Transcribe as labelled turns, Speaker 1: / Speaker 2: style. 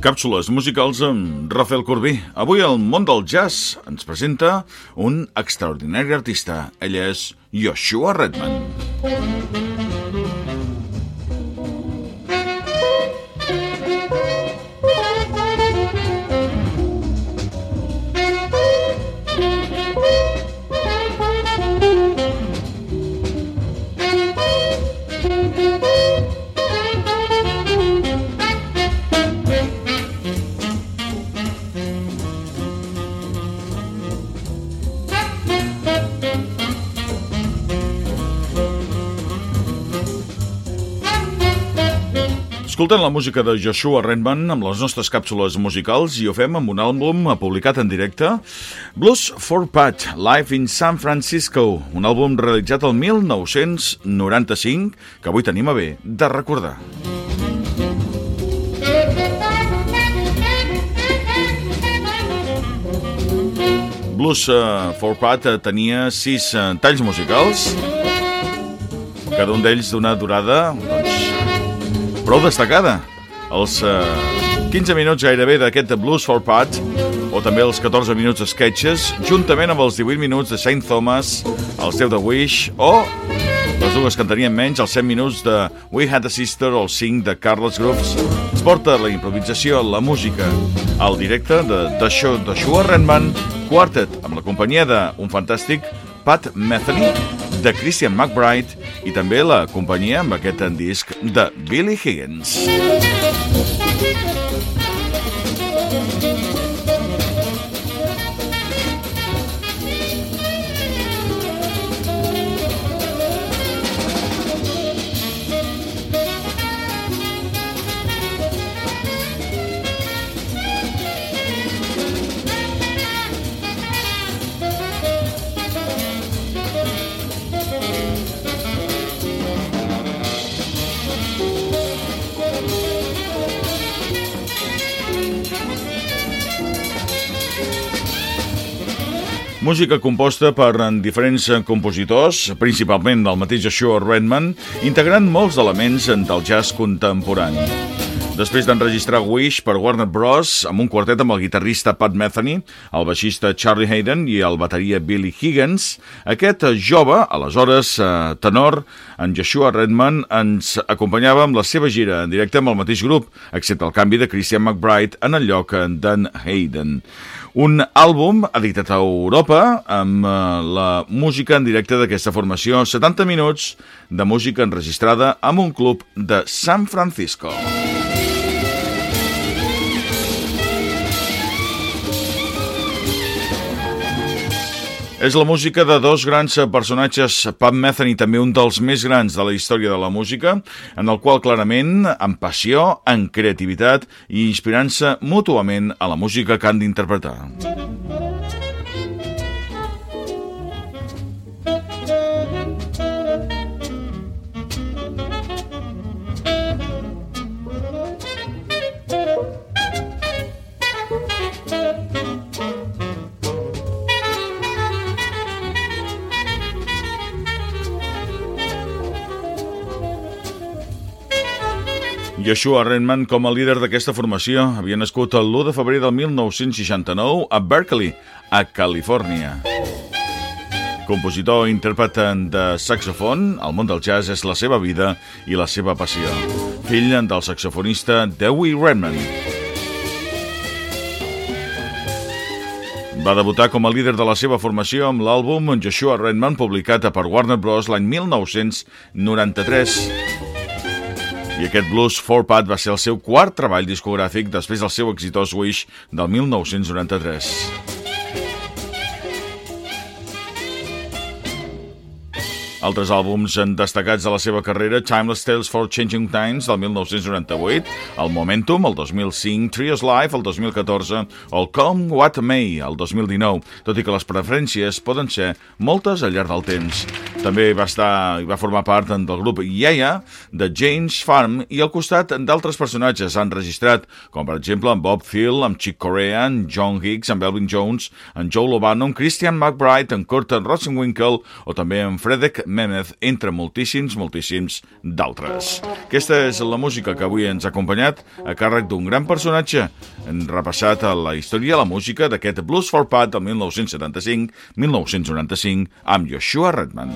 Speaker 1: Càpsules musicals amb Rafael Corbí. Avui el món del jazz ens presenta un extraordinari artista. Ell és Joshua Redman. Escolten la música de Joshua Redman amb les nostres càpsules musicals i ho fem amb un àlbum publicat en directe, Blues for Pat, Live in San Francisco, un àlbum realitzat el 1995 que avui tenim a bé de recordar. Blues uh, for Pat uh, tenia sis uh, talls musicals, cada un d'ells d'una durada prou destacada. Els eh, 15 minuts gairebé d'aquest Blues for Pat, o també els 14 minuts sketches, juntament amb els 18 minuts de Saint Thomas, els 10 de Wish, o les dues que en tenien menys, els 7 minuts de We Had a Sister o els 5 de Carlos Groves, ens porta la improvisació, la música, al directe de The Show de Shua Renman, Quartet, amb la companyia d'un fantàstic Pat Metheny, de Christian McBride i també la companyia amb aquest disc de Billy Higgins. Música composta per diferents compositors, principalment del mateix Joshua Redman, integrant molts elements del jazz contemporani. Després d'enregistrar Wish per Warner Bros. amb un quartet amb el guitarrista Pat Metheny, el baixista Charlie Hayden i el bateria Billy Higgins, aquest jove, aleshores eh, tenor, en Joshua Redman, ens acompanyava amb la seva gira en directe amb el mateix grup, excepte el canvi de Christian McBride en el lloc d'en Hayden. Un àlbum editat a Europa amb eh, la música en directe d'aquesta formació, 70 minuts de música enregistrada amb un club de San Francisco. És la música de dos grans personatges, Pat Metheny, també un dels més grans de la història de la música, en el qual clarament, amb passió, en creativitat i inspirant-se mútuament a la música que han d'interpretar. Joshua Redman com a líder d'aquesta formació havia nascut el 1 de febrer del 1969 a Berkeley, a Califòrnia. Compositor i intèrpret de saxofon, el món del jazz és la seva vida i la seva passió. Fill del saxofonista Dewey Redman. Va debutar com a líder de la seva formació amb l'àlbum Joshua Redman publicat per Warner Bros. l'any 1993 i aquest Blues 4-Pat va ser el seu quart treball discogràfic després del seu exitós Wish del 1993. Altres àlbums destacats de la seva carrera, Timeless Tales for Changing Times, del 1998, el Momentum, el 2005, Trios Life, el 2014, o el Come What May, el 2019, tot i que les preferències poden ser moltes al llarg del temps. També va estar i va formar part del grup Yeah, de James Farm, i al costat d'altres personatges han registrat, com per exemple en Bob Thiel, amb Chick Corea, en John Hicks, amb Elvin Jones, en Joe Lovano, en Christian McBride, en Kurt Rosenwinkel, o també en Frederick Memeth, entre moltíssims, moltíssims d'altres. Aquesta és la música que avui ens ha acompanyat a càrrec d'un gran personatge. Hem repassat la història la música d'aquest Blues for Pat del 1975-1995 amb Joshua Redman.